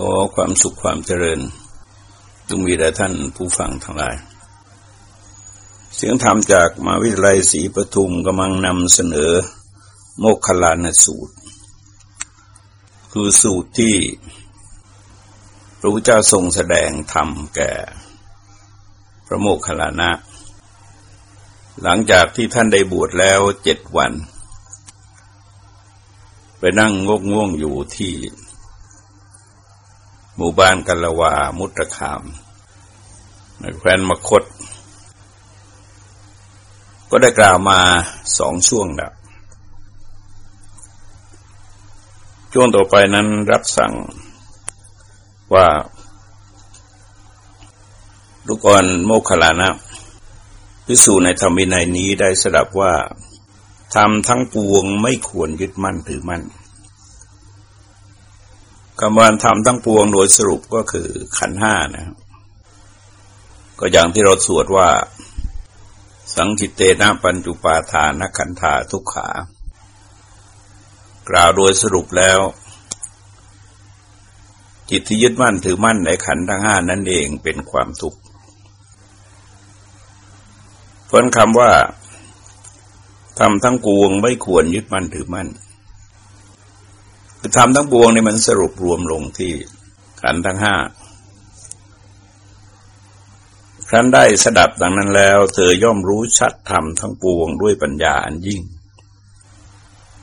ขอความสุขความเจริญจงมีแด่ท่านผู้ฟังทั้งหลาย เสียงธรรมจากมาวิทยาลัยศรีปทุมกำลังนำเสนอ โมคคลานสูตร คือสูตรที่พระพุทธเจ้าทรงแสดงธรรมแก่ พระโมคคัลลานะ หลังจากที่ท่านได้บวชแล้วเจ็ดวัน ไปนั่งงกง่วงอยู่ที่ หมู่บ้านกัลวา มุตรคามในแคว้นมคต ก็ได้กล่าวมาสองช่วงแล้วช่วงต่อไปนั้นรับสั่งว่าลูกอ่อนโมคลานะพิสูจในธรรมินัยนี้ได้สดับว่าทำทั้งปวงไม่ควรยึดมั่นถือมั่น คำว่าทำทั้งปวงโดยสรุปก็คือขันห้านะครับก็อย่างที่เราสวดว่า สังคิเตนะปัญจุปาทานขันธาทุกขา กล่าวโดยสรุปแล้ว จิตที่ยึดมั่นถือมั่นในขันทั้งห้านั่นเองเป็นความทุกข์เพราะคำว่าทำทั้งปวงไม่ควรยึดมั่นถือมั่น คือธรรมทั้งปวงนี่มันสรุปรวมลงที่ขันทั้งห้าครั้นได้สดับดังนั้นแล้ว เธอย่อมรู้ชัดธรรมทั้งปวงด้วยปัญญาอันยิ่ง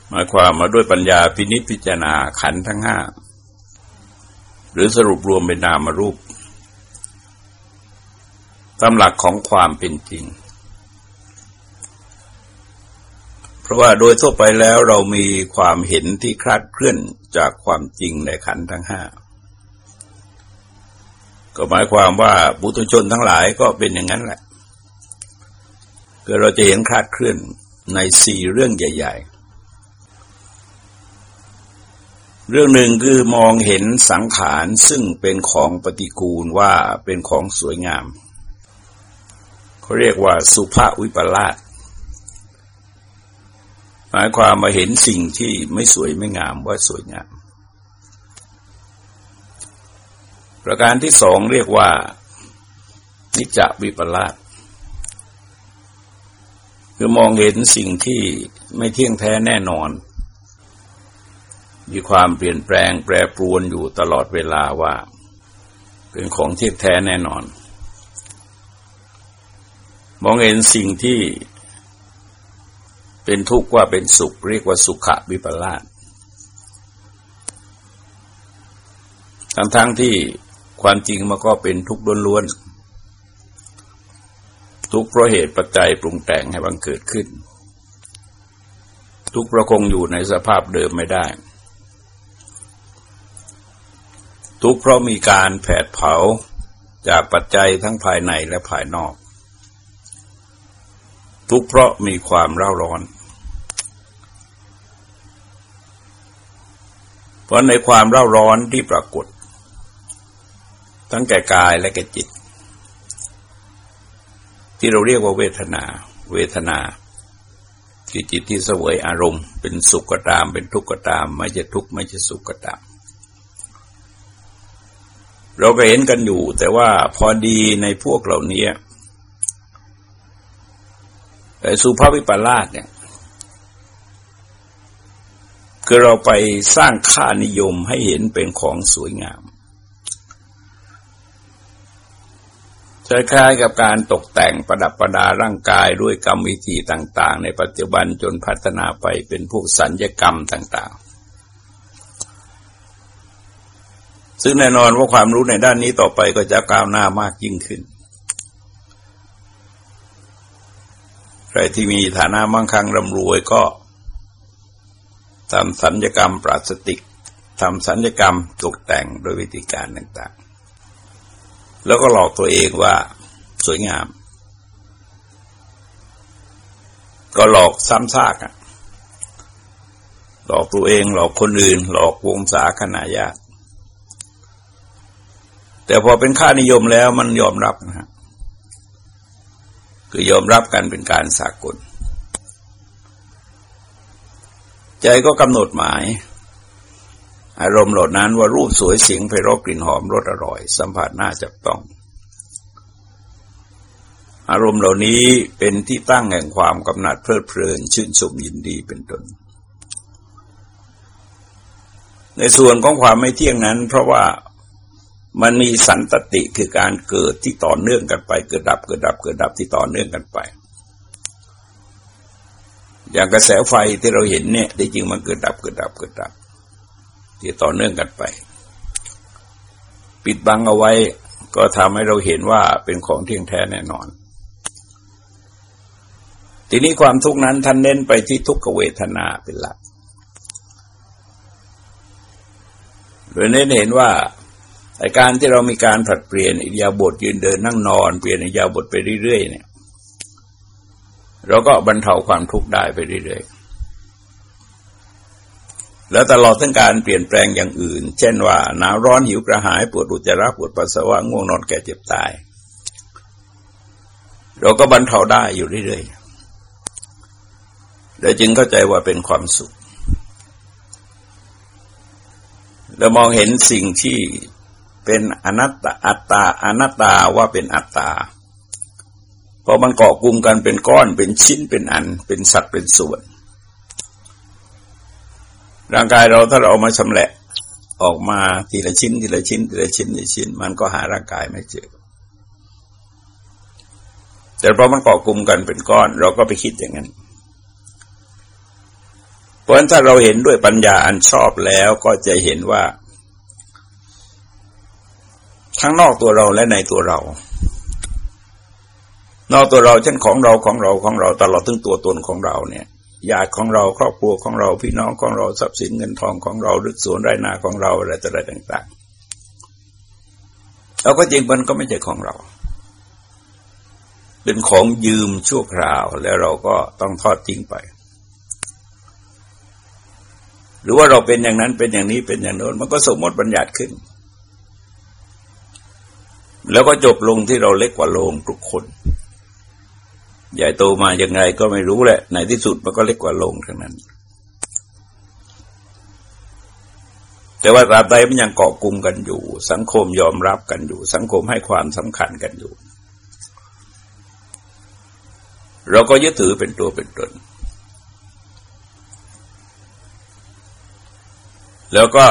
หมายความมาด้วยปัญญาพินิจพิจารณาขันทั้งห้าหรือสรุปรวมเป็นนามรูปตามหลักของความเป็นจริงเพ ราะว่าโดยทั่วไปแล้วเรามีความเห็นที่คลาดเคลื่อนจากความจริงในขันทั้งห้าก็หมายความว่าบุตุชนทั้งหลายก็เป็นอย่างนั้นแหละคือเราจะเห็นคลาดเคลื่อนในสี่เรื่องใหญ่ ๆ เรื่องหนึ่งคือมองเห็นสังขารซึ่งเป็นของปฏิกูลว่าเป็นของสวยงามเขาเรียกว่าสุภาวิปลาส หมายความมาเห็นสิ่งที่ไม่สวยไม่งามว่าสวยงาม ประการที่สองเรียกว่า นิจวิปลาสคือมองเห็นสิ่งที่ไม่เที่ยงแท้แน่นอน มีความเปลี่ยนแปลงแปรปรวนอยู่ตลอดเวลาว่า เป็นของเที่ยงแท้แน่นอน มองเห็นสิ่งที่ เป็นทุกข์ว่าเป็นสุข เรียกว่าสุขะวิปลาสทั้งทั้งที่ความจริงมันก็เป็นทุกข์ล้วนๆทุกข์เพราะเหตุปัจจัยปรุงแต่งให้บังเกิดขึ้น ทุกข์ประคงอยู่ในสภาพเดิมไม่ได้ ทุกข์เพราะมีการแผดเผาจากปัจจัยทั้งภายในและภายนอก ทุกเพราะมีความเร่าร้อน เพราะในความเร่าร้อนที่ปรากฏ ทั้งแก่กายและแก่จิต ที่เราเรียกว่าเวทนา เวทนาคือจิตที่เสวยอารมณ์ เป็นสุขก็ตาม เป็นทุกข์ก็ตาม ไม่จะทุกข์ไม่จะสุขก็ตาม เราก็เห็นกันอยู่ แต่ว่าพอดีในพวกเหล่านี้ สุภาพวิปลาสเนี่ยคือเราไปสร้างค่านิยมให้เห็นเป็นของสวยงามคล้ายๆกับการตกแต่งประดับประดาร่างกายด้วยกรรมวิธีต่าง ๆ ในปัจจุบันจนพัฒนาไปเป็นพวกสัญญกรรมต่าง ๆ ซึ่งแน่นอนว่าความรู้ในด้านนี้ต่อไปก็จะก้าวหน้ามากยิ่งขึ้น ใครที่มีฐานะมั่งคั่งร่ำรวยก็ทำสัญญกรรมปราศติกทำสัญญกรรมตกแต่งโดยวิธีการต่างๆ แล้วก็หลอกตัวเองว่าสวยงาม ก็หลอกซ้ำซากอะหลอกตัวเอง หลอกคนอื่น หลอกวงศาคณะญาติแต่พอเป็นค่านิยมแล้วมันยอมรับนะฮะ คือยอมรับกันเป็นการสากล ใจก็กำหนดหมาย อารมณ์เหล่านั้นว่ารูปสวยเสียงไพเราะกลิ่นหอมรสอร่อย สัมผัสน่าจับต้อง อารมณ์เหล่านี้เป็นที่ตั้งแห่งความกำหนัดเพลิดเพลิน ชื่นชมยินดีเป็นต้นในส่วนของความไม่เที่ยงนั้น เพราะว่า มันมีสันตติคือการเกิดที่ต่อเนื่องกันไป เกิดดับเกิดดับเกิดดับที่ต่อเนื่องกันไป อย่างกระแสไฟที่เราเห็นเนี่ยที่จริงมันเกิดดับเกิดดับเกิดดับ ที่ต่อเนื่องกันไป ปิดบังเอาไว้ก็ทำให้เราเห็นว่าเป็นของเที่ยงแท้แน่นอน ทีนี้ความทุกข์นั้นท่านเน้นไปที่ทุกขเวทนาเป็นหลักโดยเน้นเห็นว่าอา การที่เรามีการผัดเปลี่ยนอิยาบทยืนเดินนั่งนอนเปลี่ยนอิยาบทไปเรื่อยๆเนี่ยเราก็บรรเทาความทุกข์ได้ไปเรื่อยๆ แล้วตลอดทั้งการเปลี่ยนแปลงอย่างอื่น เช่นว่าหนาวร้อนหิวกระหายปวดอุจจาระปวดปัสสาวะง่วงนอนแก่เจ็บตาย เราก็บรรเทาได้อยู่เรื่อยๆเลยจึงเข้าใจว่าเป็นความสุขเรามองเห็นสิ่งที่ เป็นอนัตตาอัตตาอนัตตาว่าเป็นอัตตาพอมันเกาะกลุ่มกันเป็นก้อนเป็นชิ้นเป็นอัน เป็นสัตว์เป็นส่วน ร่างกายเราถ้าเราเอามาชำแหละออกมาทีละชิ้น ทีละชิ้น ทีละชิ้นทีละชิ้น มันก็หาร่างกายไม่เจอ แต่เพราะมันเกาะกลุ่มกันเป็นก้อน เราก็ไปคิดอย่างนั้นเพราะฉะนั้นถ้าเราเห็นด้วยปัญญาอันชอบแล้วก็จะเห็นว่า ทั้งนอกตัวเราและในตัวเรา นอกตัวเราเช่นของเราของเราของเราตลอดถึงตัวตนของเราเนี่ยญาติของเราครอบครัวของเราพี่น้องของเราทรัพย์สินเงินทองของเราหรือสวนไรนาของเราอะไรต่อะไรต่างๆเราก็จริงมันก็ไม่ใช่ของเรา เป็นของยืมชั่วคราวแล้วเราก็ต้องทอดทิ้งไป หรือว่าเราเป็นอย่างนั้นเป็นอย่างนี้เป็นอย่างโน้นมันก็สมมติบัญญัติขึ้น แล้วก็จบลงที่เราเล็กกว่าโลงทุกคน ใหญ่โตมาอย่างไงก็ไม่รู้แหละในที่สุดมันก็เล็กกว่าโลงทั้งนั้น แต่ว่าตราบใดมันยังเกาะกลุ่มกันอยู่ สังคมยอมรับกันอยู่ สังคมให้ความสำคัญกันอยู่ เราก็ยึดถือเป็นตัวเป็นตนแล้วก็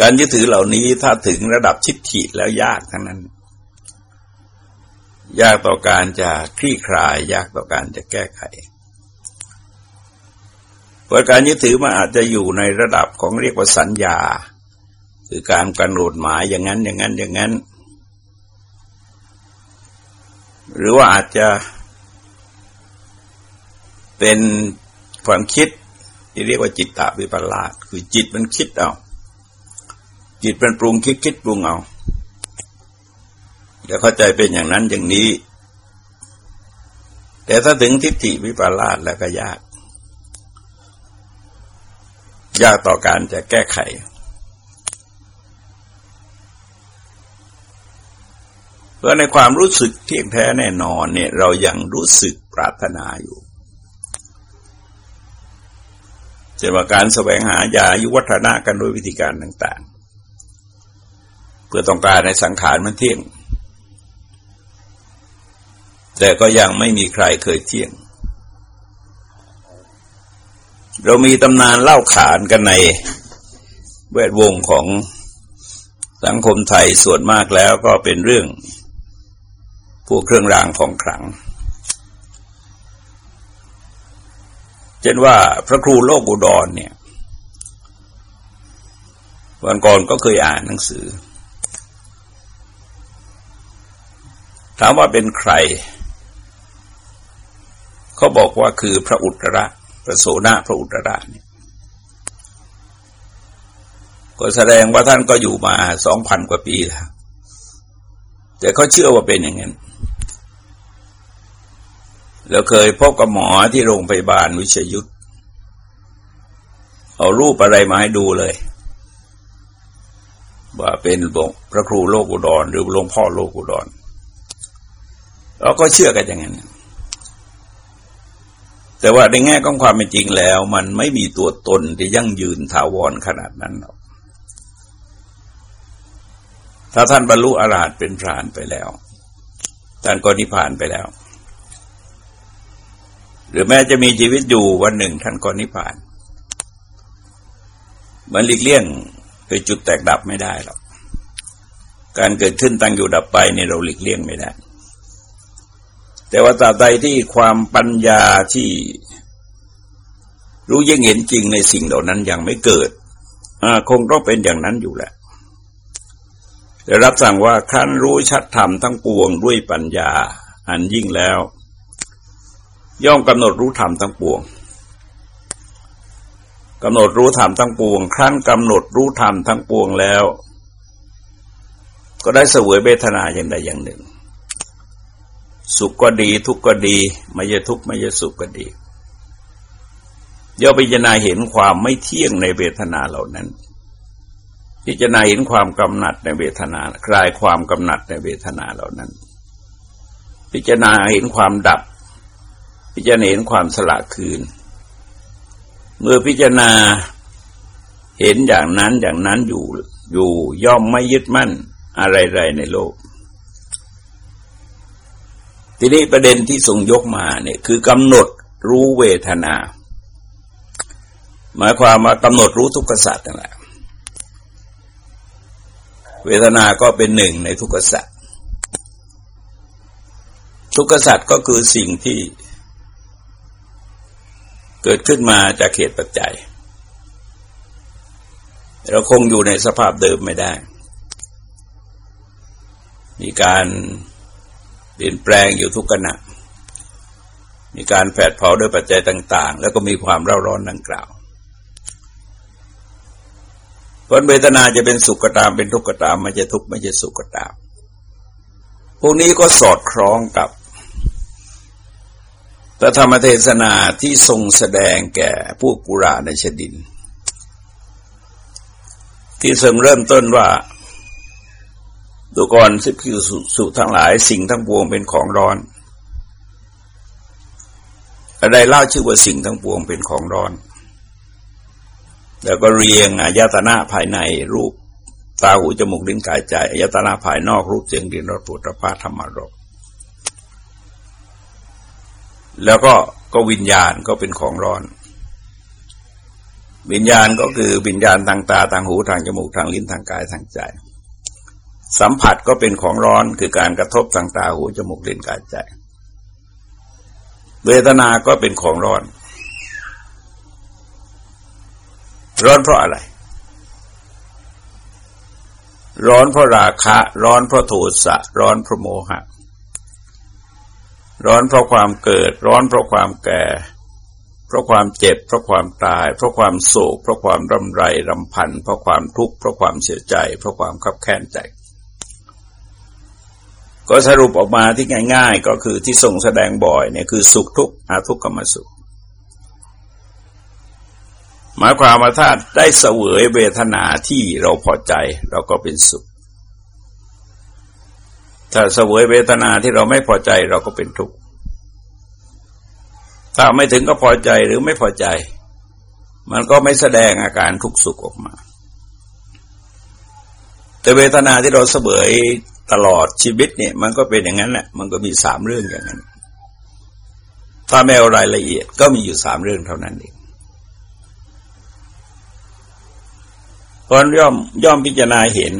การยึดถือเหล่านี้ถ้าถึงระดับชิดถิแล้วยากทั้งนั้น ยากต่อการจะคลี่คลาย ยากต่อการจะแก้ไขเพราะการยึดถือมันอาจจะอยู่ในระดับของเรียกว่าสัญญา คือการกำหนดหมายอย่างนั้นอย่างนั้นอย่างนั้น หรือว่าอาจจะเป็นความคิดที่เรียกว่าจิตตะวิปลาสคือจิตมันคิดเอา จิตมันปรุงคิดคิดปรุงเอาเดี๋ยวเข้าใจเป็นอย่างนั้นอย่างนี้ แต่ถ้าถึงทิฏฐิวิปลาสแล้วก็ยาก ยากต่อการจะแก้ไข เพราะในความรู้สึกเที่ยงแท้แน่นอนเนี่ย เรายังรู้สึกปรารถนาอยู่เช่นว่าการแสวงหายายุวัฒนากันโดยวิธีการต่างๆ เพื่อต้องการในสังขารมันเที่ยง แต่ก็ยังไม่มีใครเคยเที่ยง เรามีตำนานเล่าขานกันในแวดวงของสังคมไทยส่วนมากแล้วก็เป็นเรื่องพวกเครื่องรางของขลัง เช่นว่าพระครูโลกอุดรเนี่ย วันก่อนก็เคยอ่านหนังสือ ถามว่าเป็นใคร เขาบอกว่าคือพระอุตระพระโสนาพระอุตระเนี่ยก็แสดงว่าท่านก็อยู่มาสองพันกว่าปีแล้ว แต่เขาเชื่อว่าเป็นอย่างนั้นเราเคยพบกับหมอที่โรงพยาบาลวิชยุทธเอารูปอะไรมาให้ดูเลย ว่าเป็นพระครูโลกุดรหรือหลวงพ่อโลกุดร เราก็เชื่อกันอย่างนั้น แต่ว่าในแง่ของความเป็นจริงแล้ว มันไม่มีตัวตนที่ยั่งยืนถาวรขนาดนั้นหรอก ถ้าท่านบรรลุอรหัตเป็นพรานไปแล้ว ท่านก็นิพพานไปแล้ว หรือแม้จะมีชีวิตอยู่วันหนึ่งท่านก็นิพพาน มันหลีกเลี่ยงไปจุดแตกดับไม่ได้หรอก การเกิดขึ้นตั้งอยู่ดับไปเนี่ยเราหลีกเลี่ยงไม่ได้ แต่ว่าตราบใดที่ความปัญญาที่รู้ยิ่งเห็นจริงในสิ่งเหล่านั้นยังไม่เกิดคงต้องเป็นอย่างนั้นอยู่แหละแต่รับสั่งว่าขั้นรู้ชัดธรรมทั้งปวงด้วยปัญญา อันยิ่งแล้ว ย่อมกำหนดรู้ธรรมทั้งปวงกำหนดรู้ธรรมทั้งปวง ครั้นกำหนดรู้ธรรมทั้งปวงแล้ว ก็ได้เสวยเบทนาอย่างใดอย่างหนึ่ง สุขก็ดี ทุกข์ก็ดีไม่ใช่ทุกข์ไม่ใช่สุขก็ดีย่อพิจารณาเห็นความไม่เที่ยงในเวทนาเหล่านั้น พิจารณาเห็นความกำหนัดในเวทนาคลายความกำหนัดในเวทนาเหล่านั้น พิจารณาเห็นความดับ พิจารณาเห็นความสละคืน เมื่อพิจารณาเห็นอย่างนั้นอย่างนั้นอยู่อยู่ย่อมไม่ยึดมั่นอะไรๆในโลก ทีนี้ประเด็นที่ทรงยกมาเนี่ยคือกำหนดรู้เวทนา หมายความว่ากำหนดรู้ทุกขสัตว์นั่นแหละเวทนาก็เป็นหนึ่งในทุกขสัตว์ทุกขสัตว์ก็คือสิ่งที่ เกิดขึ้นมาจากเหตุปัจจัย เราคงอยู่ในสภาพเดิมไม่ได้ มีการ เปลี่ยนแปลงอยู่ทุกขณะ มีการแผดเผาด้วยปัจจัยต่าง ๆ แล้วก็มีความเร่าร้อนดังกล่าวผลเวทนาจะเป็นสุขก็ตามเป็นทุกข์ก็ตามไม่จะทุกข์ไม่จะสุขก็ตาม พวกนี้ก็สอดคล้องกับพระธรรมเทศนาที่ทรงแสดงแก่พวกกุราในชดิน ที่ทรงเริ่มต้นว่า ดูก่อนสิพิสุสุทั้งหลายสิ่งทั้งปวงเป็นของร้อนอะไรเล่าชื่อว่าสิ่งทั้งปวงเป็นของร้อน แล้วก็เรียงอายตนะภายในรูปตาหูจมูกลิ้นกายใจอายตนะภายนอกรูปเสียงดินรสปุถะพาธรรมารมแล้วก็ก็วิญญาณก็เป็นของร้อน วิญญาณก็คือวิญญาณทางตาทางหูทางจมูกทางลิ้นทางกายทางใจ สัมผัสก็เป็นของร้อนคือการกระทบทางตาหูจมูกลิ้นกายใจ เวทนาก็เป็นของร้อน ร้อนเพราะอะไร ร้อนเพราะราคะ ร้อนเพราะโทสะ ร้อนเพราะโมหะ ร้อนเพราะความเกิด ร้อนเพราะความแก่ เพราะความเจ็บ เพราะความตาย เพราะความโศก เพราะความรำไรรำพัน เพราะความทุกข์ เพราะความเสียใจ เพราะความขับแค้นใจ ก็สรุปออกมาที่ง่าย ๆ ก็คือที่ทรงแสดงบ่อยเนี่ยคือสุขทุกข์อาทุกข์กรรมสุข หมายความว่าถ้าได้เสวยเวทนาที่เราพอใจเราก็เป็นสุข ถ้าเสวยเวทนาที่เราไม่พอใจเราก็เป็นทุกข์ถ้าไม่ถึงก็พอใจหรือไม่พอใจ มันก็ไม่แสดงอาการทุกข์สุขออกมา แต่เวทนาที่เราเสวย ตลอดชีวิตเนี่ย มันก็เป็นอย่างนั้นแหละมันก็มีสามเรื่องอย่างนั้น ถ้าไม่เอารายละเอียดก็มีอยู่สามเรื่องเท่านั้นเองเพราะย่อมย่อมพิจารณาเห็น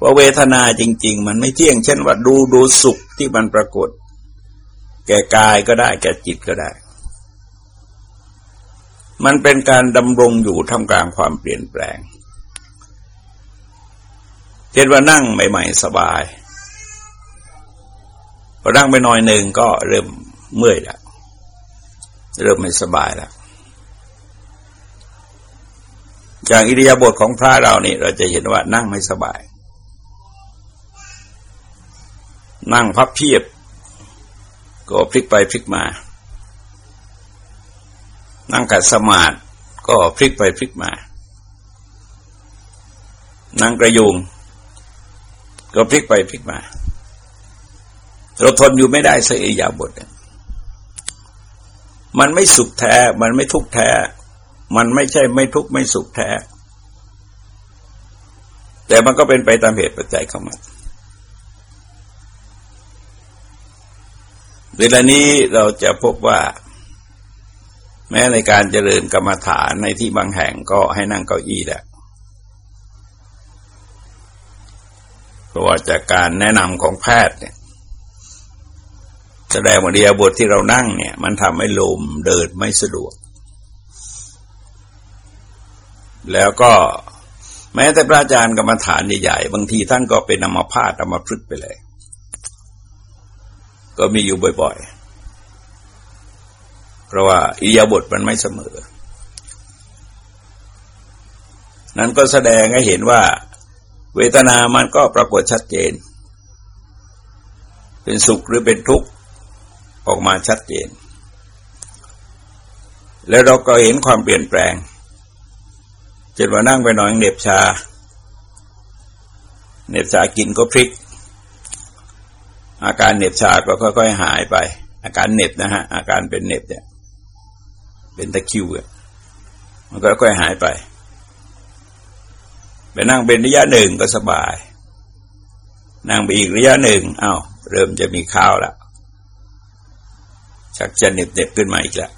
ว่าเวทนาจริง ๆ มันไม่เที่ยง เช่นว่าดูดูสุขที่มันปรากฏ แก่กายก็ได้ แก่จิตก็ได้ มันเป็นการดำรงอยู่ท่ามกลางความเปลี่ยนแปลง เช่นว่านั่งใหม่ ๆ สบายพอนั่งไปหน่อยหนึ่งก็เริ่มเมื่อยแล้วเริ่มไม่สบายแล้วอย่างอิริยาบถของพระเรานี่เราจะเห็นว่านั่งไม่สบาย นั่งพับเพียบ ก็พลิกไปพลิกมา นั่งกัดสมาธิก็พลิกไปพลิกมา นั่งกระยุง ก็พลิกไปพลิกมา เราทนอยู่ไม่ได้เสียยาบทมันไม่สุขแท้ มันไม่ทุกแท้ มันไม่ใช่ไม่ทุกไม่สุขแท้ แต่มันก็เป็นไปตามเหตุปัจจัยของมันเวลานี้เราจะพบว่า แม้ในการเจริญกรรมฐานในที่บางแห่งก็ให้นั่งเก้าอี้แหละเพ ราะว่าจากการแนะนำของแพทย์เนี่ยแสดงว่าเดียบทที่เรานั่งเนี่ย มันทำให้ลมเดินไม่สะดวก แล้วก็แม้แต่พระอาจารย์กรรมฐานใหญ่ๆบางทีท่านก็เป็นอัมพาตอัมพฤกไปเลย ก็มีอยู่บ่อยๆ เพราะว่าอิยาบทมันไม่เสมอ นั้นก็แสดงให้เห็นว่า เวทนามันก็ปรากฏชัดเจน เป็นสุขหรือเป็นทุกข์ออกมาชัดเจน แล้วเราก็เห็นความเปลี่ยนแปลงจนว่านั่งไปหน่อยเหน็บชาเหน็บชากินก็พลิก อาการเหน็บชาก็ค่อยๆหายไป อาการเหน็บนะฮะอาการเป็นเหน็บเนี่ยเป็นตะคิวอะมันก็ค่อยหายไป ไปนั่งเป็นระยะหนึ่งก็สบาย นั่งไปอีกระยะหนึ่งอา้าวเริ่มจะมีข้าวแล้วชักจะเน็บเน็บขึ้นมาอีกแล้ว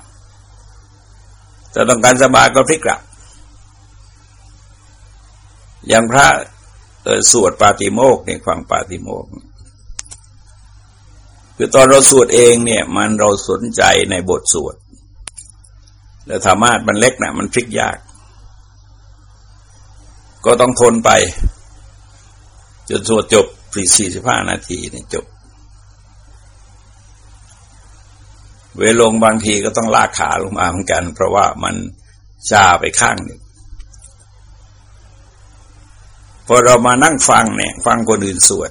ถ้าต้องการสบายก็พลิกกลับ อย่างพระสวดปาติโมกในฟังปาติโมกคือตอนเราสวดเองเนี่ย มันเราสนใจในบทสวด แล้วธรรมะมันเล็กนะมันพลิกยาก ก็ต้องทนไป จนสวดจบสี่สิบห้านาทีเนี่ยจบ เวลงบางทีก็ต้องลากขาลงมาเหมือนกัน เพราะว่ามันชาไปข้างหนึ่งพอเรามานั่งฟังเนี่ย ฟังคนอื่นสวด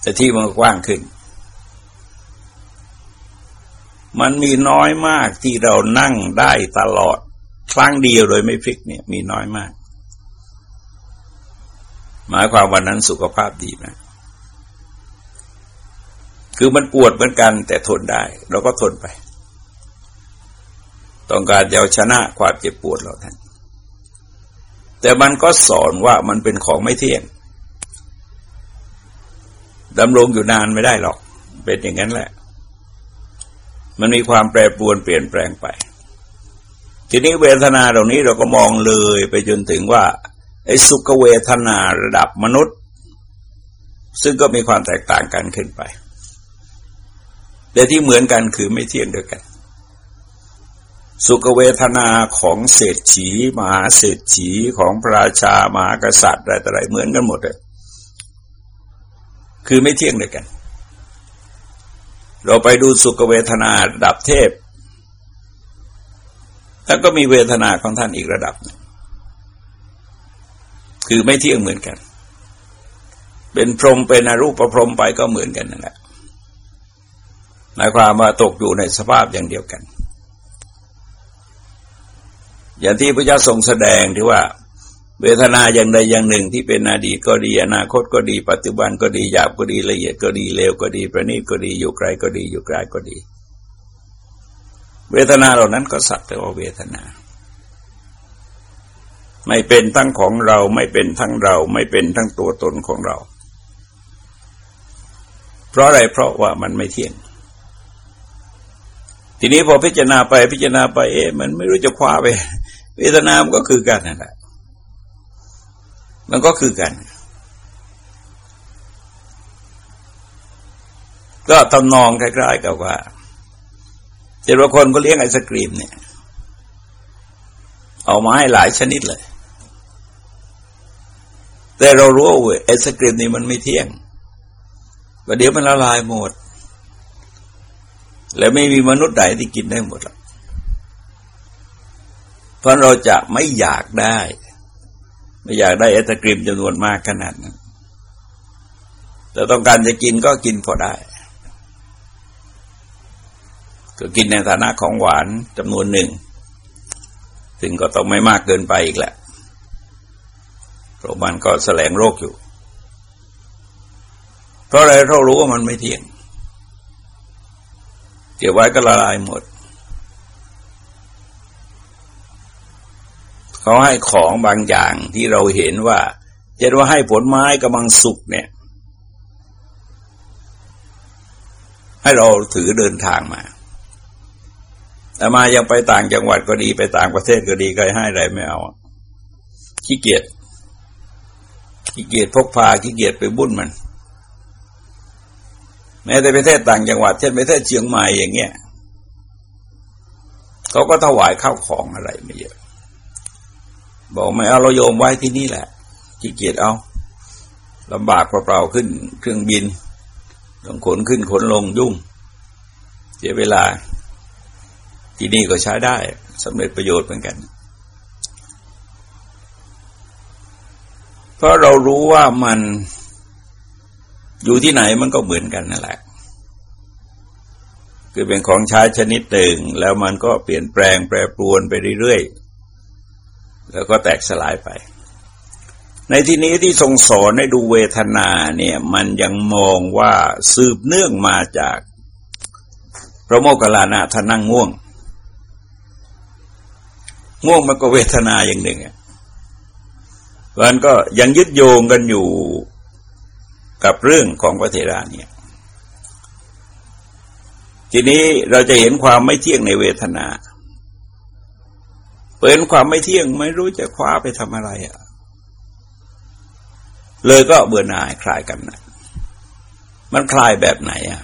แต่ที่มันกว้างขึ้น มันมีน้อยมากที่เรานั่งได้ตลอด ครั้งเดียวโดยไม่พลิกเนี่ยมีน้อยมาก หมายความวันนั้นสุขภาพดีนะ คือมันปวดเหมือนกันแต่ทนได้ เราก็ทนไป ต้องการจะเอาชนะความเจ็บปวดเราท่านแต่มันก็สอนว่ามันเป็นของไม่เที่ยงดำรงอยู่นานไม่ได้หรอก เป็นอย่างนั้นแหละ มันมีความแปรปรวนเปลี่ยนแปลงไป ทีนี้เวทนาเหล่านี้เราก็มองเลยไปจนถึงว่าไอ้สุขเวทนาระดับมนุษย์ ซึ่งก็มีความแตกต่างกันขึ้นไป แต่ที่เหมือนกันคือไม่เที่ยงด้วยกัน สุขเวทนาของเศรษฐีมหาเศรษฐีของพระราชามหากษัตริย์อะไรต่ออะไรเหมือนกันหมดเลยคือไม่เที่ยงด้วยกัน เราไปดูสุขเวทนาระดับเทพ แล้วก็มีเวทนาของท่านอีกระดับนึงคือไม่เที่ยงเหมือนกัน เป็นพรหมเป็นอรูปประพรหมไปก็เหมือนกันนั่นแหละหมายความว่าตกอยู่ในสภาพอย่างเดียวกัน อย่างที่พระเจ้าทรงแสดงที่ว่า เวทนาอย่างใดอย่างหนึ่งที่เป็นอดีตก็ดี อนาคตก็ดี ปัจจุบันก็ดีหยาบก็ดีละเอียดก็ดีเลวก็ดี ประณีตก็ดีอยู่ไกลก็ดีอยู่ไกลก็ดี เวทนาเหล่านั้นก็สักแต่ว่าเวทนา ไม่เป็นทั้งของเราไม่เป็นทั้งเรา ไม่เป็นทั้งตัวตนของเรา เพราะอะไรเพราะว่ามันไม่เที่ยง ทีนี้พอพิจารณาไปพิจารณาไปเอ๊ะมันไม่รู้จะคว้าไป เวทนามันก็คือกันนั่นแหละมันก็คือกัน ก็ตำนองคล้ายๆกับว่า เจ้าคนก็เลี้ยงไอศกรีมเนี่ย เอามาให้หลายชนิดเลย แต่เรารู้ว่าไอศกรีมนี่มันไม่เที่ยงประเดี๋ยวมันละลายหมด และไม่มีมนุษย์ใดที่กินได้หมดหรอกเพราะเราจะไม่อยากได้ ไม่อยากได้เอตกริมจำนวนมากขนาดนั้นแต่ต้องการจะกินก็กินพอได้ ก็กินในฐานะของหวานจำนวนหนึ่ง ซึ่งก็ต้องไม่มากเกินไปอีกแหละเพราะมันก็แสลงโรคอยู่ เพราะอะไรเรารู้ว่ามันไม่เที่ยง เก็บไว้ก็ละลายหมด เขาให้ของบางอย่างที่เราเห็นว่าเช่นว่าให้ผลไม้กำลังสุกเนี่ย ให้เราถือเดินทางมา แต่มายังไปต่างจังหวัดก็ดีไปต่างประเทศก็ดีใครให้อะไรไม่เอาขี้เกียจขี้เกียจพกพาขี้เกียจไปบุญมัน แม้แต่ประเทศต่างจังหวัดเช่นประเทศเชียงใหม่อย่างเงี้ยเขาก็ถวายข้าวของอะไรไม่เยอะ บอกไม่เอาเราโยมไว้ที่นี่แหละขี้เกียจเอาลำบากเปล่าๆขึ้น เครื่องบินต้องขนขึ้นขนลงยุ่ง เสียเวลา ที่นี่ก็ใช้ได้สำเร็จประโยชน์เหมือนกัน เพราะเรารู้ว่ามันอยู่ที่ไหนมันก็เหมือนกันนั่นแหละ คือเป็นของใช้ชนิดหนึ่ง แล้วมันก็เปลี่ยนแปลงแปรปรวนไปเรื่อยๆ แล้วก็แตกสลายไป ในที่นี้ที่ทรงสอนให้ดูเวทนาเนี่ยมันยังมองว่าสืบเนื่องมาจากพระโมคคัลลานะท่านั่งง่วง ง่วงมันก็เวทนาอย่างหนึ่งอะมันก็ยังยึดโยงกันอยู่กับเรื่องของพระเถระเนี่ย ทีนี้เราจะเห็นความไม่เที่ยงในเวทนาเป็นความไม่เที่ยงไม่รู้จะคว้าไปทำอะไรอะ เลยก็เบื่อหน่ายคลายกันนะมันคลายแบบไหนอะ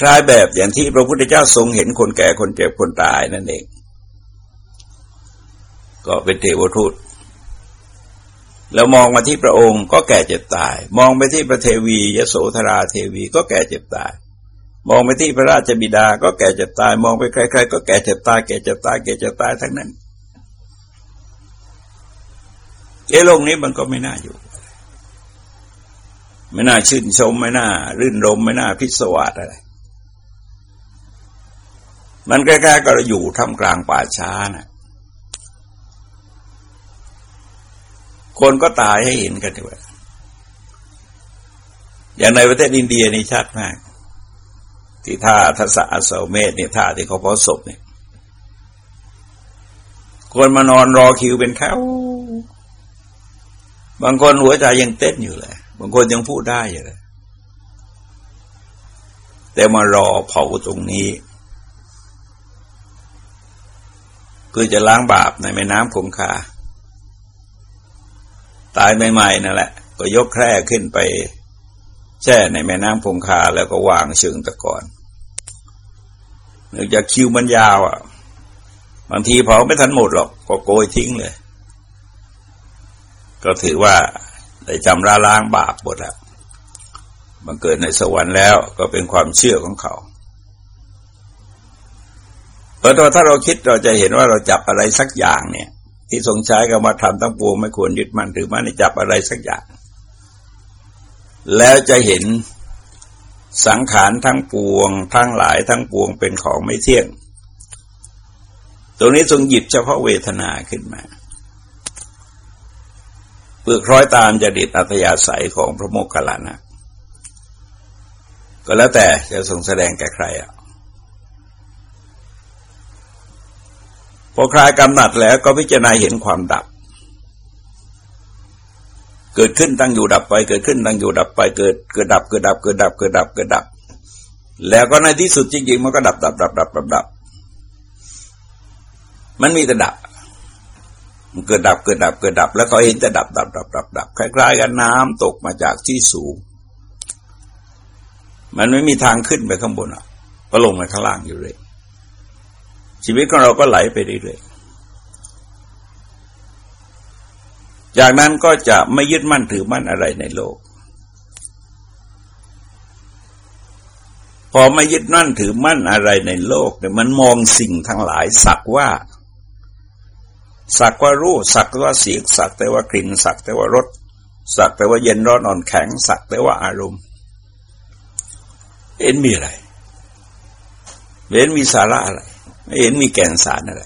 คลายแบบอย่างที่พระพุทธเจ้าทรงเห็นคนแก่คนเจ็บคนตายนั่นเอง ก็เป็นเทวทูตแล้วมองมาที่พระองค์ก็แก่เจ็บตาย มองไปที่พระเทวียโสธราเทวีก็แก่เจ็บตาย มองไปที่พระราชบิดาก็แก่เจ็บตาย มองไปใครๆก็แก่เจ็บตาย แก่เจ็บตายแก่เจ็บตายทั้งนั้นเอโลกนี้มันก็ไม่น่าอยู่ ไม่น่าชื่นชมไม่น่า รื่นรมไม่น่าพิศวาสอะไร มันใกล้ๆก็อยู่ท่ามกลางป่าช้านะ่ะ คนก็ตายให้เห็นกันด้วยอย่างในประเทศอินเดียนี่ชัดมาก ที่ท่าทัศอสเมธเนี่ยท่าที่เขาพอศพเนี่ยคนมานอนรอคิวเป็นแถวบางคนหัวใจยังเต้นอยู่เลย บางคนยังพูดได้อยู่เลย แต่มารอเผาตรงนี้เพื่อจะล้างบาปในแม่น้ำคงคา ตายใหม่ๆนั่นแหละ ก็ยกแคร่ขึ้นไป แช่ในแม่น้ำพงคาแล้วก็วางเชิงตะกอนเนื่องจากคิวมันยาวอะ บางทีเผาไม่ทันหมดหรอกก็โกยทิ้งเลย ก็ถือว่าได้จำระล้างบาปหมดแล้วมันเกิดในสวรรค์แล้วก็เป็นความเชื่อของเขาเพราะถ้าเราคิดเราจะเห็นว่าเราจับอะไรสักอย่างเนี่ย ที่ทรงใช้กรรมฐานทั้งปวงไม่ควรยึดมั่นถือมั่นในจับอะไรสักอย่าง แล้วจะเห็นสังขารทั้งปวง ทั้งหลายทั้งปวงเป็นของไม่เที่ยง ตรงนี้ทรงหยิบเฉพาะเวทนาขึ้นมาเปลือคล้อยตามจะดิตอัตยาศัยของพระโมคคัลลานะก็แล้วแต่จะทรงแสดงแก่ใครอะ พอคลายกำหนัดแล้วก็พิจารณาเห็นความดับ เกิดขึ้นตั้งอยู่ดับไป เกิดขึ้นตั้งอยู่ดับไป เกิดเกิดดับเกิดดับเกิดดับเกิดดับเกิดดับ แล้วก็ในที่สุดจริงๆมันก็ดับดับดับดับดับดับ มันมีแต่ดับมันเกิดดับเกิดดับเกิดดับ แล้วก็เห็นแต่ดับดับดับดับดับคล้ายๆ กันน้ำตกมาจากที่สูง มันไม่มีทางขึ้นไปข้างบนอะก็ลงมาข้างล่างอยู่เลย ชีวิตของเราก็ไหลไปเรื่อยๆจากนั้นก็จะไม่ยึดมั่นถือมั่นอะไรในโลก พอไม่ยึดมั่นถือมั่นอะไรในโลกเนี่ยมันมองสิ่งทั้งหลายสักว่าสักว่ารู้สักว่าเสียงสักแต่ว่ากลิ่นสักแต่ว่ารสสักแต่ว่าเย็นร้อนอ่อนแข็ง สักแต่ว่าอารมณ์เอ็นมีอะไรเอ็นมีสาระอะไร ไม่เห็นมีแก่นสารอะไร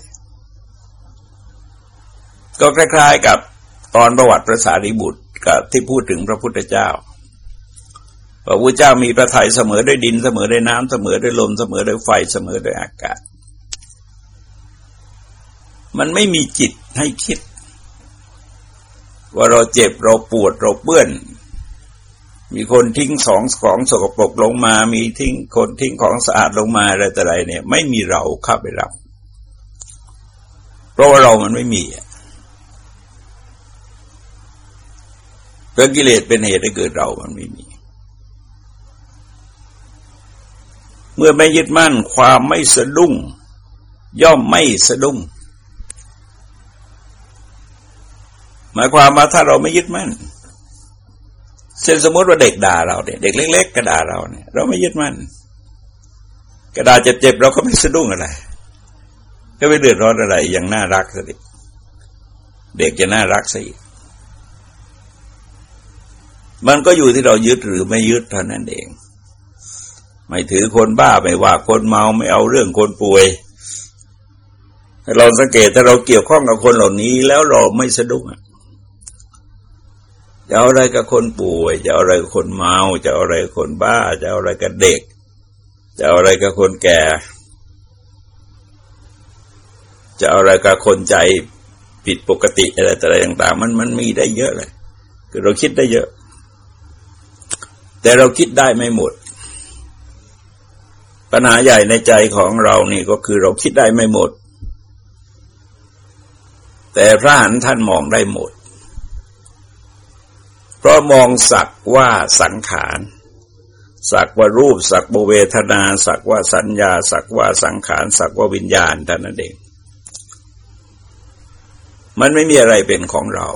ก็คล้ายๆกับตอนประวัติพระสารีบุตรกับที่พูดถึงพระพุทธเจ้าพระพุทธเจ้ามีประทัยเสมอด้วยดินเสมอด้วยน้ำเสมอด้วยลมเสมอด้วยไฟเสมอด้วยอากาศ มันไม่มีจิตให้คิด ว่าเราเจ็บเราปวดเราเปื้อน มีคนทิ้งสองของสกปรกลงมา มีทิ้งคนทิ้งของสะอาดลงมาอะไรแต่ไรเนี่ย ไม่มีเราเข้าไปรับ เพราะว่าเรามันไม่มีเพราะกิเลสเป็นเหตุให้เกิดเรามันไม่มี เมื่อไม่ยึดมั่นความไม่สะดุ้ง ย่อมไม่สะดุ้ง หมายความว่าถ้าเราไม่ยึดมั่น เช่นสมมติว่าเด็กด่าเราเนี่ยเด็กเล็ก ๆ ก็ด่าเราเนี่ย เราไม่ยึดมั่นกระดาษเจ็บๆเราก็ไม่สะดุ้งอะไรก็ไม่เดือดร้อนอะไรอย่างน่ารักสิเด็กจะน่ารักสิมันก็อยู่ที่เรายึดหรือไม่ยึดเท่านั้นเอง ไม่ถือคนบ้าไม่ว่าคนเมาไม่เอาเรื่องคนป่วยเราสังเกตถ้าเราเกี่ยวข้องกับคนเหล่านี้แล้วเราไม่สะดุ้ง จะเอาอะไรกับคนป่วย จะเอาอะไรกับคนเมา จะเอาอะไรกับคนบ้า จะเอาอะไรกับเด็ก จะเอาอะไรกับคนแก่ จะเอาอะไรกับคนใจผิดปกติอะไรต่าง ๆ มันมันมีได้เยอะเลยคือเราคิดได้เยอะ แต่เราคิดได้ไม่หมด ปัญหาใหญ่ในใจของเรานี่ก็คือเราคิดได้ไม่หมด แต่พระหันท่านมองได้หมด เพราะมองสักว่าสังขารสักว่ารูปสักว่าเวทนา สักว่าสัญญา สักว่าสังขาร สักว่าวิญญาณท่านนั่นเอง มันไม่มีอะไรเป็นของเรา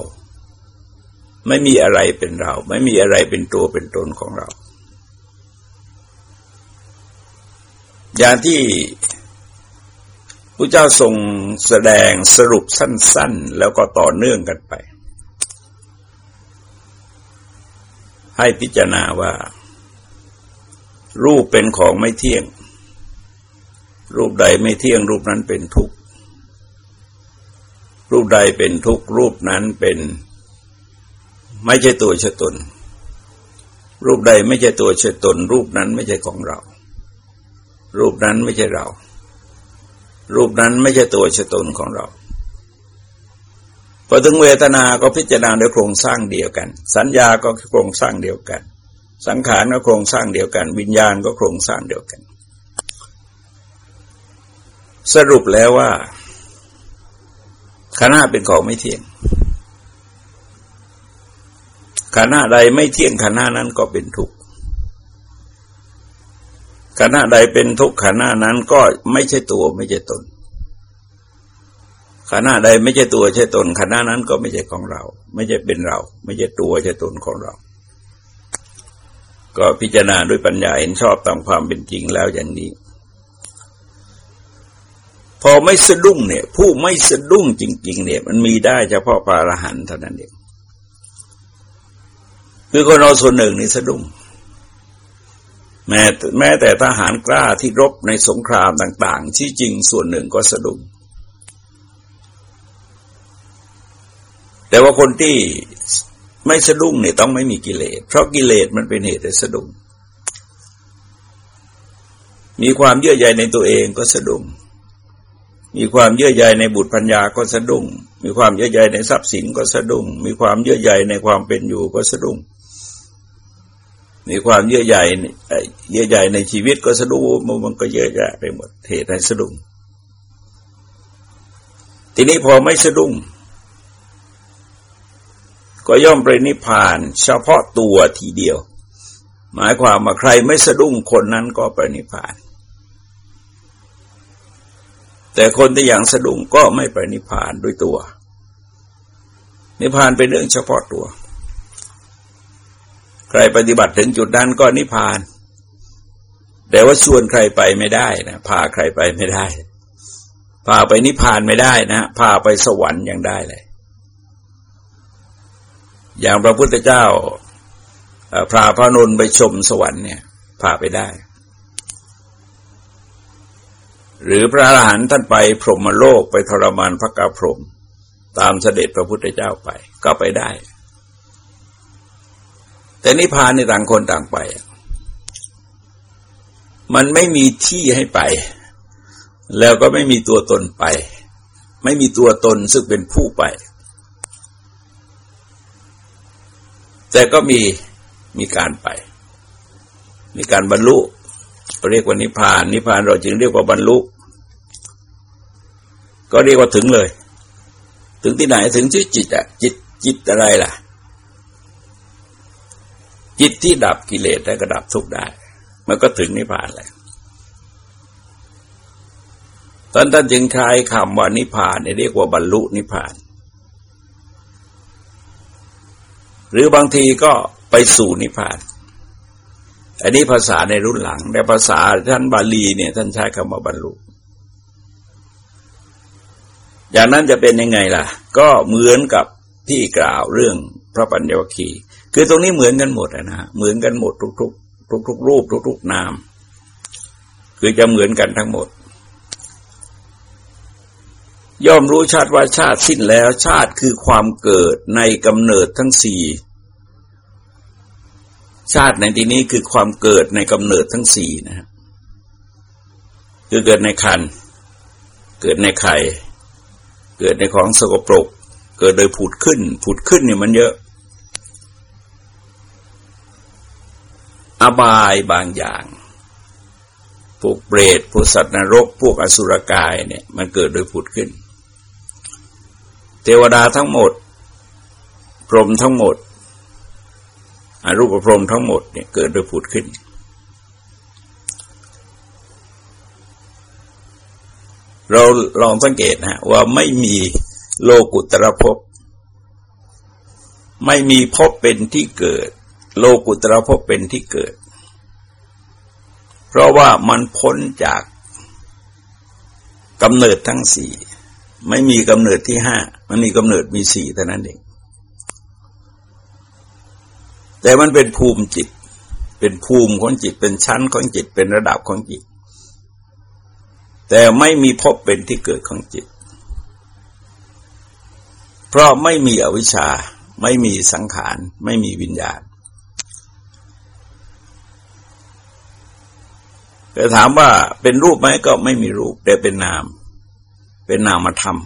ไม่มีอะไรเป็นเรา ไม่มีอะไรเป็นตัวเป็นตนของเรา อย่างที่พระเจ้าทรงแสดงสรุปสั้น ๆ แล้วก็ต่อเนื่องกันไป ให้พิจารณาว่า รูปเป็นของไม่เที่ยง รูปใดไม่เที่ยง รูปนั้นเป็นทุกข์ รูปใดเป็นทุกข์ รูปนั้นเป็น ไม่ใช่ตัวชตน รูปใดไม่ใช่ตัวชตน รูปนั้นไม่ใช่ของเรา รูปนั้นไม่ใช่เรา รูปนั้นไม่ใช่ตัวชตนของเรา พอถึงเวทนาก็พิจารณาโดยโครงสร้างเดียวกัน สัญญาก็โครงสร้างเดียวกัน สังขารก็โครงสร้างเดียวกัน วิญญาณก็โครงสร้างเดียวกัน สรุปแล้วว่าขณะเป็นของไม่เที่ยงขณะใดไม่เที่ยงขณะนั้นก็เป็นทุกข์ขณะใดเป็นทุกขณะนั้นก็ไม่ใช่ตัวไม่ใช่ตน ขณะใดไม่ใช่ตัวใช่ตนขณะนั้นก็ไม่ใช่ของเรา ไม่ใช่เป็นเรา ไม่ใช่ตัวใช่ตนของเรา ก็พิจารณาด้วยปัญญาเห็นชอบตามความเป็นจริงแล้วอย่างนี้ พอไม่สะดุ้งเนี่ย ผู้ไม่สะดุ้งจริง ๆ เนี่ย มันมีได้เฉพาะพระอรหันต์เท่านั้นเองคือคนเราส่วนหนึ่งนี่สะดุ้งแม้แม้แต่ทหารกล้าที่รบในสงครามต่าง ๆ ที่จริงส่วนหนึ่งก็สะดุ้ง แต่ว่าคนที่ไม่สะดุ้งเนี่ยต้องไม่มีกิเลส เพราะกิเลสมันเป็นเหตุให้สะดุ้ง มีความเยื่อใยในตัวเองก็สะดุ้ง มีความเยื่อใยในบุตรปัญญาก็สะดุ้ง มีความเยื่อใยในทรัพย์สินก็สะดุ้ง มีความเยื่อใยในความเป็นอยู่ก็สะดุ้ง มีความเยื่อใยเยื่อใยในชีวิตก็สะดุ้งมันก็เยอะแยะไปหมดเหตุให้สะดุ้ง ทีนี้พอไม่สะดุ้ง ก็ย่อมไปนิพพานเฉพาะตัวทีเดียว หมายความว่าใครไม่สะดุ้งคนนั้นก็ไปนิพพาน แต่คนที่อย่างสะดุ้งก็ไม่ไปนิพพานด้วยตัว นิพพานเป็นเรื่องเฉพาะตัว ใครปฏิบัติถึงจุดนั้นก็นิพพาน แต่ว่าชวนใครไปไม่ได้นะพาใครไปไม่ได้ พาไปนิพพานไม่ได้นะพาไปสวรรค์ยังได้เลย อย่างพระพุทธเจ้าพาพระนนไปชมสวรรค์เนี่ยพาไปได้ หรือพระอรหันต์ท่านไปพรหมโลกไปทรมานพระกาพรหมตามเสด็จพระพุทธเจ้าไปก็ไปได้ แต่นิพพานในต่างคนต่างไป มันไม่มีที่ให้ไป แล้วก็ไม่มีตัวตนไป ไม่มีตัวตนซึ่งเป็นผู้ไป แต่ก็มีมีการไป มีการบรรลุเรียกว่านิพพาน นิพพานเราจึงเรียกว่าบรรลุ ก็เรียกว่าถึงเลย ถึงที่ไหนถึงที่จิตอะจิตจิตอะไรล่ะ จิตที่ดับกิเลสได้ก็ดับทุกข์ได้ มันก็ถึงนิพพานเลยตอนท่านจึงใช้คำว่านิพพานเรียกว่าบรรลุนิพพาน หรือบางทีก็ไปสู่นิพพาน อันนี้ภาษาในรุ่นหลังในภาษาท่านบาลีเนี่ยท่านใช้คำว่าบรรลุ อย่างนั้นจะเป็นยังไงล่ะ ก็เหมือนกับที่กล่าวเรื่องพระปัญญวคี คือตรงนี้เหมือนกันหมดนะ เหมือนกันหมดทุกๆทุกๆรูปทุกๆนาม คือจะเหมือนกันทั้งหมด ย่อมรู้ชาติว่าชาติสิ้นแล้ว ชาติคือความเกิดในกำเนิดทั้งสี่ชาติในที่นี้คือความเกิดในกำเนิดทั้งสี่นะครับคือเกิดในคัน เกิดในไข่ เกิดในของสกปรก เกิดโดยผุดขึ้น ผุดขึ้นเนี่ยมันเยอะ อบายบางอย่าง พวกเปรต พวกสัตว์นรก พวกอสุรกายเนี่ย มันเกิดโดยผุดขึ้น เทวดาทั้งหมด พรหมทั้งหมดอรูปพรหมทั้งหมดเนี่ยเกิดโดยผุดขึ้น เราลองสังเกตนะว่าไม่มีโลกุตระภพไม่มีภพเป็นที่เกิด โลกุตระภพเป็นที่เกิด เพราะว่ามันพ้นจากกำเนิดทั้งสี่ ไม่มีกำเนิดที่ห้ามันมีกำเนิดมีสี่เท่านั้นเอง แต่มันเป็นภูมิจิต เป็นภูมิของจิตเป็นชั้นของจิตเป็นระดับของจิต แต่ไม่มีพบเป็นที่เกิดของจิต เพราะไม่มีอวิชชาไม่มีสังขาร ไม่มีวิญญาณแต่ถามว่าเป็นรูปไหมก็ไม่มีรูปแต่เป็นนาม เป็นนามธรรม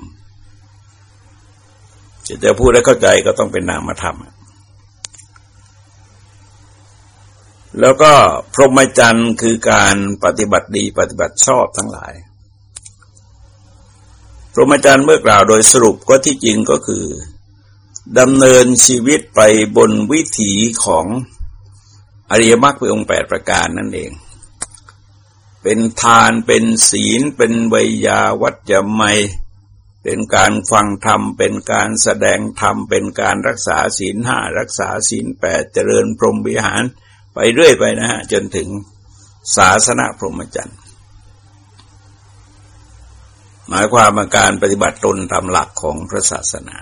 จะจะพูดได้เข้าใจก็ต้องเป็นนามธรรม แล้วก็พรหมจรรย์คือการปฏิบัติดีปฏิบัติชอบทั้งหลาย พรหมจรรย์เมื่อกล่าวโดยสรุปก็ที่จริงก็คือดำเนินชีวิตไปบนวิถีของอริยมรรคเป็นองค์แปดประการนั่นเอง เป็นทานเป็นศีล เป็นวิยาวัจจะไมเป็นการฟังธรรม เป็นการแสดงธรรม เป็นการรักษาศีลห้ารักษาศีลแปดเจริญพรหมวิหาร ไปเรื่อยไปนะฮะจนถึงศาสนาพรหมจรรย์หมายความว่าการปฏิบัติตนตามหลักของพระศาสนา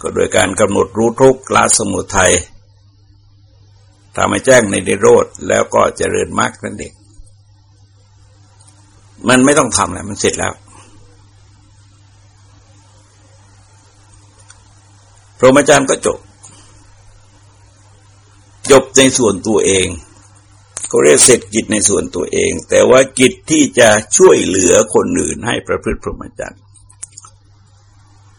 ก็โดยการกำหนดรู้ทุกข์ละสมุทัย ทำให้แจ้งในเดโรดแล้วก็เจริญมรรคนั่นเองมันไม่ต้องทำแล้วมันเสร็จแล้ว พรหมจรรย์ก็จบ จบในส่วนตัวเองเขาเรียกเสร็จกิจในส่วนตัวเอง แต่ว่ากิจที่จะช่วยเหลือคนอื่นให้ประพฤติพรหมจรรย์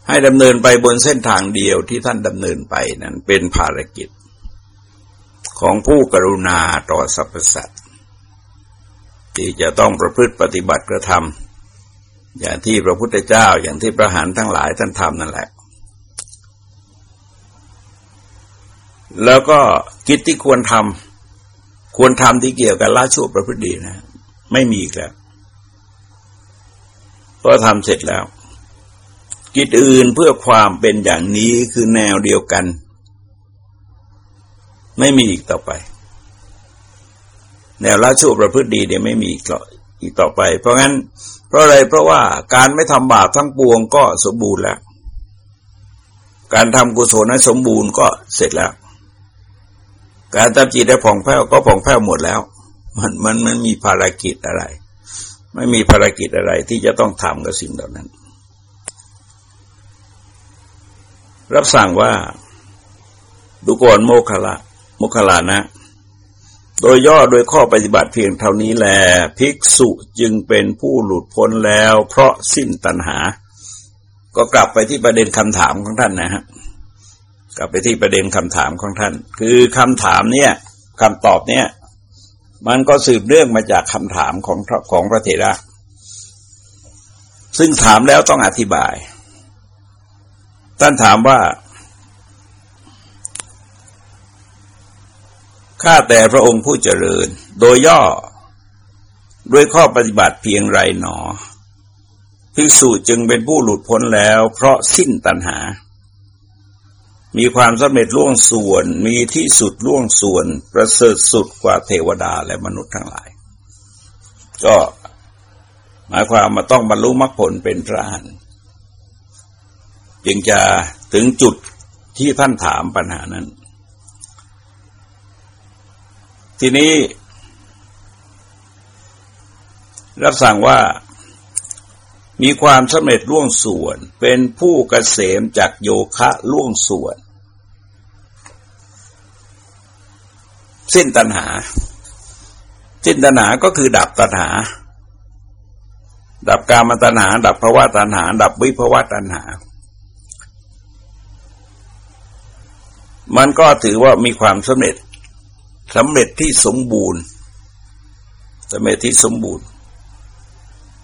ให้ดำเนินไปบนเส้นทางเดียวที่ท่านดำเนินไปนั้นเป็นภารกิจ ของผู้กรุณาต่อสรรพสัตว์ที่จะต้องประพฤติปฏิบัติกระทำอย่างที่พระพุทธเจ้าอย่างที่ประหารทั้งหลายท่านทำนั่นแหละ แล้วก็กิจที่ควรทำควรทำที่เกี่ยวกับละชั่วประพฤติดีนะ ไม่มีอีกแล้วเพราะทำเสร็จแล้ว กิจอื่นเพื่อความเป็นอย่างนี้คือแนวเดียวกัน ไม่มีอีกต่อไป แนวละชั่วประพฤติดีเนี่ยไม่มีอีกต่ออีกต่อไป เพราะงั้น เพราะอะไรเพราะว่าการไม่ทำบาปทั้งปวงก็สมบูรณ์แล้ว การทำกุศลนั้นสมบูรณ์ก็เสร็จแล้ว การทำจิตได้ผ่องแผ้วก็ผ่องแผ้วหมดแล้ว มันมันมันมีภารกิจอะไร ไม่มีภารกิจอะไรที่จะต้องทำกับสิ่งเหล่านั้น รับสั่งว่าดูก่อนโมคละ โมคลานะ โดยย่อโดยข้อปฏิบัติเพียงเท่านี้แล ภิกษุจึงเป็นผู้หลุดพ้นแล้ว เพราะสิ้นตัณหา ก็กลับไปที่ประเด็นคำถามของท่านนะฮะกลับไปที่ประเด็นคำถามของท่าน คือคำถามเนี่ยคำตอบเนี่ย มันก็สืบเรื่องมาจากคำถามของของพระเถระ ซึ่งถามแล้วต้องอธิบาย ท่านถามว่า ข้าแต่พระองค์ผู้เจริญ โดยย่อ ด้วยข้อปฏิบัติเพียงไรหนอ ภิกษุจึงเป็นผู้หลุดพ้นแล้ว เพราะสิ้นตัณหา มีความสำเร็จล่วงส่วน มีที่สุดล่วงส่วน ประเสริฐสุดกว่าเทวดาและมนุษย์ทั้งหลาย ก็หมายความมาต้องบรรลุมรรคผลเป็นพระอรหันต์จึงจะถึงจุดที่ท่านถามปัญหานั้น ทีนี้ รับสั่งว่ามีความสำเร็จล่วงส่วน เป็นผู้กเกษมจากโยคะล่วงส่วน สิ้นตัณหา สิ้นตัณหาก็คือดับตัณหา ดับกามตัณหา ดับภาวะตัณหา ดับวิภาวะตัณหา มันก็ถือว่ามีความสำเร็จ สำเร็จที่สมบูรณ์สำเร็จที่สมบูรณ์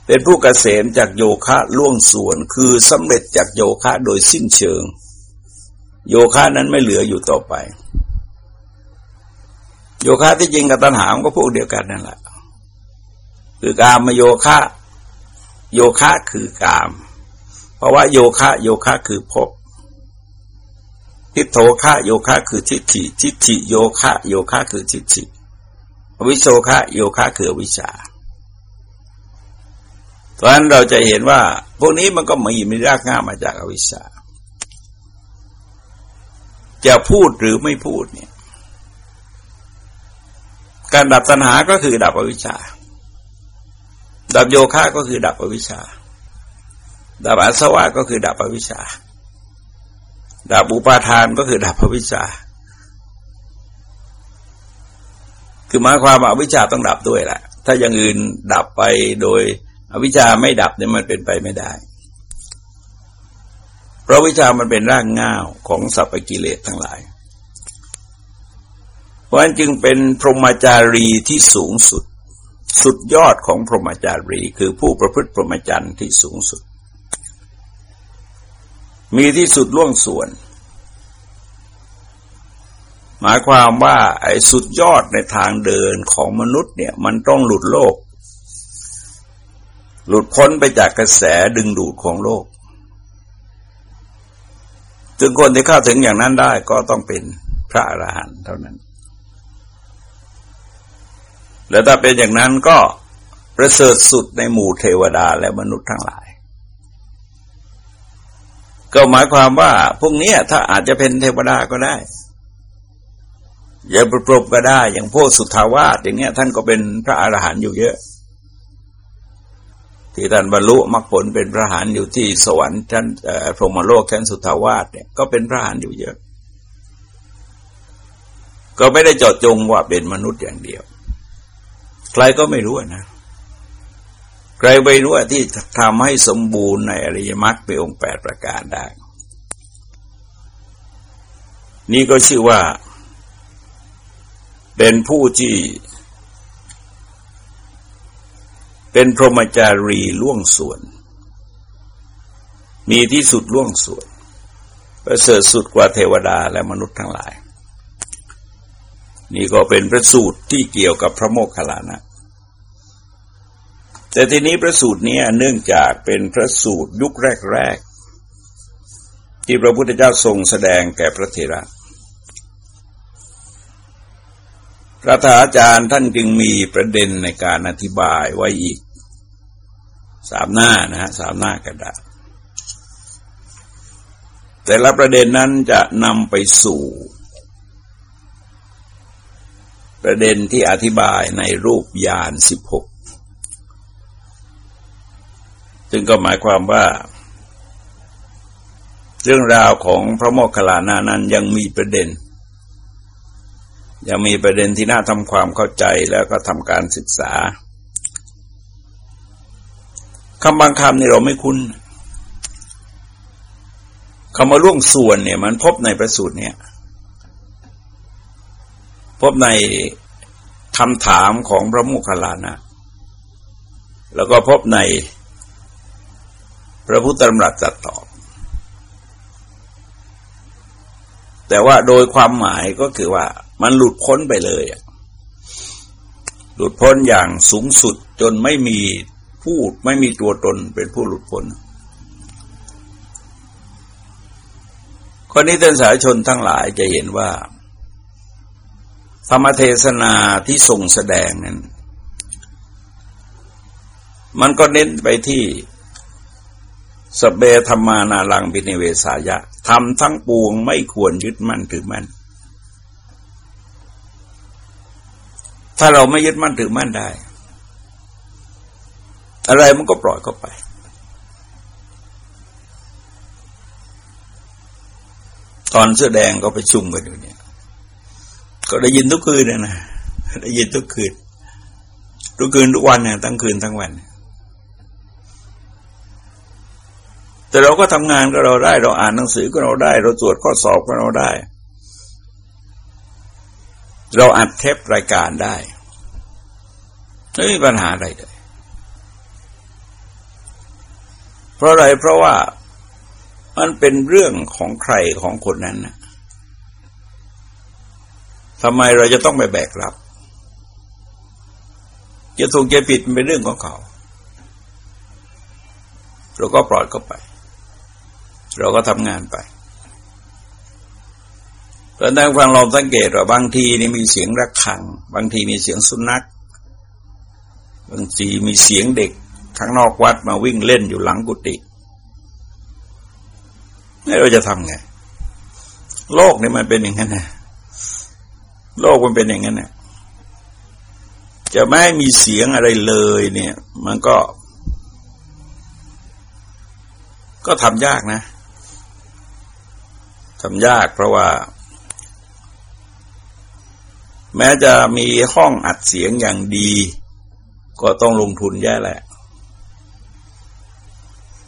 เป็นผู้กเกษมจากโยคะล่วงส่วนคือสำเร็จจากโยคะโดยสิ้นเชิง โยคะนั้นไม่เหลืออยู่ต่อไป โยคะที่จริงกับตัณหามก็พวกเดียวกันนั่นแหละคือกามโยคะโยคะคือกาม เพราะว่าโยคะโยคะคือภพ ทิโธคะโยคะคือทิฏฐิทิฏฐิโยคะโยคะคือทิฏฐิวิโสคะโยคะคือวิชาเพราะฉะนั้นเราจะเห็นว่า พวกนี้มันก็มีมีรากง่ามาจากอวิชชา จะพูดหรือไม่พูดเนี่ย การดับตัณหาก็คือดับอวิชชา ดับโยคะก็คือดับอวิชชาดับอาสวะก็คือดับอวิชชา ดับอุปาทานก็คือดับภวิชา คือหมายความว่าอวิชาต้องดับด้วยแหละ ถ้าอย่างอื่นดับไปโดยอวิชาไม่ดับเนี่ยมันเป็นไปไม่ได้ เพราะวิชามันเป็นร่างง่าวของสัพพกิเลสทั้งหลาย เพราะฉะนั้นจึงเป็นพรหมจารีที่สูงสุด สุดยอดของพรหมจารี คือผู้ประพฤติพรหมจรรย์ที่สูงสุด มีที่สุดล่วงส่วน หมายความว่า ไอ้สุดยอดในทางเดินของมนุษย์เนี่ย มันต้องหลุดโลก หลุดพ้นไปจากกระแสดึงดูดของโลกถึงคนที่เข้าถึงอย่างนั้นได้ก็ต้องเป็นพระอรหันต์เท่านั้น แล้วถ้าเป็นอย่างนั้นก็ประเสริฐสุดในหมู่เทวดาและมนุษย์ทั้งหลาย ก็หมายความว่าพวกนี้ถ้าอาจจะเป็นเทวดาก็ได้อย่าประปรบก็ได้ อย่างพวกสุทธาวาสอย่างเนี้ย ท่านก็เป็นพระอรหันต์อยู่เยอะ ที่ท่านบรรลุมรรคผลเป็นพระอรหันต์อยู่ที่สวรรค์ท่านพรหมโลกท่านสุทธาวาสเนี่ยก็เป็นพระอรหันต์อยู่เยอะ ก็ไม่ได้จดจงว่าเป็นมนุษย์อย่างเดียว ใครก็ไม่รู้นะ ใครไปรู้ที่ทำให้สมบูรณ์ในอริยมรรคเป็นองค์แปดประการได้ นี่ก็ชื่อว่า เป็นผู้ที่ เป็นพรหมจารีล่วงส่วน มีที่สุดล่วงส่วน ประเสริฐสุดกว่าเทวดาและมนุษย์ทั้งหลาย นี่ก็เป็นพระสูตรที่เกี่ยวกับพระโมคคัลลานะ แต่ทีนี้พระสูตรนี้เนื่องจากเป็นพระสูตรยุคแรกๆ ที่พระพุทธเจ้าทรงแสดงแก่พระเถระพระธาอาจารย์ท่านจึงมีประเด็นในการอธิบายไว้อีกสามหน้านะฮะสามหน้ากระดาษแต่ละประเด็นนั้นจะนำไปสู่ ประเด็นที่อธิบายในรูปยานสิบหก ซึ่งก็หมายความว่า เรื่องราวของพระโมคคัลลานานั้นยังมีประเด็น ยังมีประเด็นที่น่าทำความเข้าใจแล้วก็ทำการศึกษาคำบางคำนี่เราไม่คุ้นคำว่าล่วงส่วนเนี่ย มันพบในประสูตรเนี่ย พบในคำถามของพระมุขลานะ แล้วก็พบใน พระพุทธธรรมรัตตอบ แต่ว่าโดยความหมายก็คือว่ามันหลุดพ้นไปเลยหลุดพ้นอย่างสูงสุดจนไม่มีผู้ไม่มีตัวตนเป็นผู้หลุดพ้นคนนี้ท่านสาชนทั้งหลายจะเห็นว่า ธรรมเทศนาที่ส่งแสดงนั้น มันก็เน้นไปที่ สเบธรรมานาลังปิเนเวสายะทำทั้งปวงไม่ควรยึดมั่นถือมั่น ถ้าเราไม่ยึดมั่นถือมั่นได้ อะไรมันก็ปล่อยเข้าไป ตอนเสื้อแดงก็ไปชุมกันอยู่เนี่ย ก็ได้ยินทุกคืนเลยนะได้ยินทุกคืน ทุกคืนทุกวันเนี่ยทั้งคืนทั้งวัน แต่เราก็ทำงานก็เราได้ เราอ่านหนังสือก็เราได้ เราตรวจข้อสอบก็เราได้ เราอัดเทปรายการได้ไม่มีปัญหาอะไรเลยเพราะอะไรเพราะว่ามันเป็นเรื่องของใครของคนนั้นนะทำไมเราจะต้องไปแบกรับ จะถูกจะผิดเป็นเรื่องของเขา เราก็ปล่อยเขาไป เราก็ทำงานไปตอนนั้นฟังลองสังเกตว่าบางทีนี่มีเสียงระฆัง บางทีมีเสียงสุนัข บางทีมีเสียงเด็กข้างนอกวัดมาวิ่งเล่นอยู่หลังกุฏิไม่เราจะทำไง โลกนี่มันเป็นอย่างนั้นนะโลกมันเป็นอย่างนั้นนะจะไม่มีเสียงอะไรเลย เนี่ย มันก็ ก็ทำยากนะ ทำยากเพราะว่า แม้จะมีห้องอัดเสียงอย่างดี ก็ต้องลงทุนแย่แหละ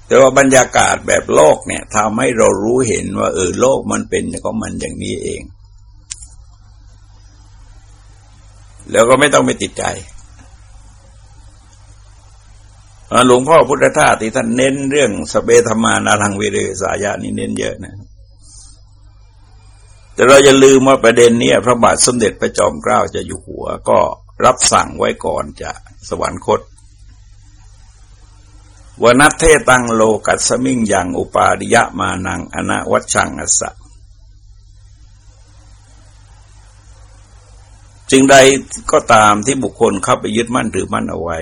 แต่ว่าบรรยากาศแบบโลกเนี่ยทำให้เรารู้เห็นว่า เออโลกมันเป็นก็มันอย่างนี้เอง แล้วก็ไม่ต้องไปติดใจหลวงพ่อพุทธทาสที่ท่านเน้นเรื่องสเปธมานารังเวเรสายานี่เน้นเยอะนะ แต่เราอย่าลืมว่าประเด็นนี้พระบาทสมเด็จพระจอมเกล้าจะอยู่หัวก็รับสั่งไว้ก่อนจะสวรรคตวนัตเทตังโลกัสมิงย่างอุปาดิยะมานังอนาวัชังอสะจึงใดก็ตามที่บุคคลเข้าไปยึดมั่นถือมั่นเอาไว้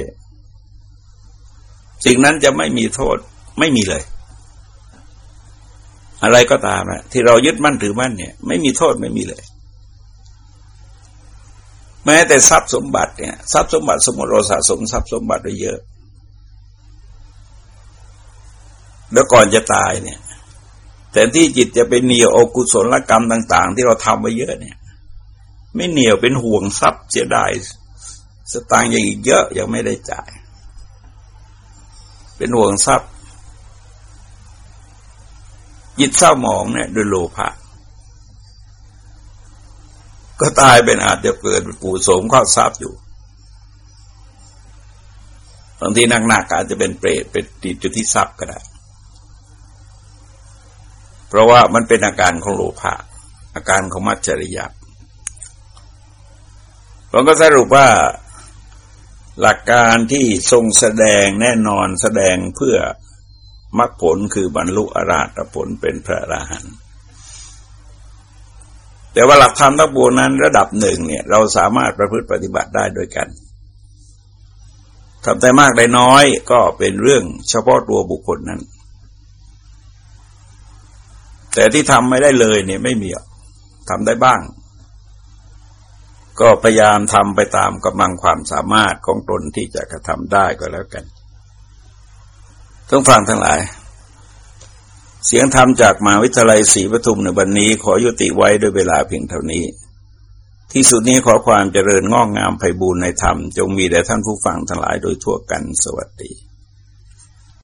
สิ่งนั้นจะไม่มีโทษไม่มีเลย อะไรก็ตามนะที่เรายึดมั่นถือมั่นเนี่ย ไม่มีโทษไม่มีเลย แม้แต่ทรัพย์สมบัติเนี่ยทรัพย์สมบัติสมมติเราสะสมทรัพย์สมบัติไว้เยอะ แล้วก่อนจะตายเนี่ย แต่ที่จิตจะไปเหนียวอกุศลกรรมต่าง ๆ ที่เราทำไว้เยอะเนี่ย ไม่เหนียวเป็นห่วงทรัพย์เสียดายสตางค์ยังอีกเยอะยังไม่ได้จ่าย เป็นห่วงทรัพย์ จิตเศร้าหมองเนี่ยด้วยโลภะก็ตายเป็นอาจจะเกิดปู่โสมข้าทรัพย์อยู่บางทีหนักๆอาจจะเป็นเปรตเป็นติดอยู่ที่ทรัพย์ก็ได้ เพราะว่ามันเป็นอาการของโลภะอาการของมัจฉริยะผมก็สรุปว่าหลักการที่ทรงแสดงแน่นอนแสดงเพื่อ มรรคผลคือบรรลุอราตผลเป็นพระอราหันต์แต่ว่าหลักธรรมทั้งปวงนั้นระดับหนึ่งเนี่ยเราสามารถประพฤติปฏิบัติได้ด้วยกันทำแต่มากได้น้อยก็เป็นเรื่องเฉพาะตัวบุคคลนั้น แต่ที่ทำไม่ได้เลยเนี่ยไม่มีทำได้บ้าง ก็พยายามทำไปตามกำลังความสามารถของตนที่จะกระทำได้ก็แล้วกัน ต้องฟังทั้งหลาย เสียงธรรมจากมาวิทยาลัยศรีปทุมในวันนี้ ขอยุติไว้ด้วยเวลาเพียงเท่านี้ ที่สุดนี้ขอความเจริญงอกงามไพบูรณ์ในธรรม จงมีแด่ท่านผู้ฟังทั้งหลายโดยทั่วกันสวัสดี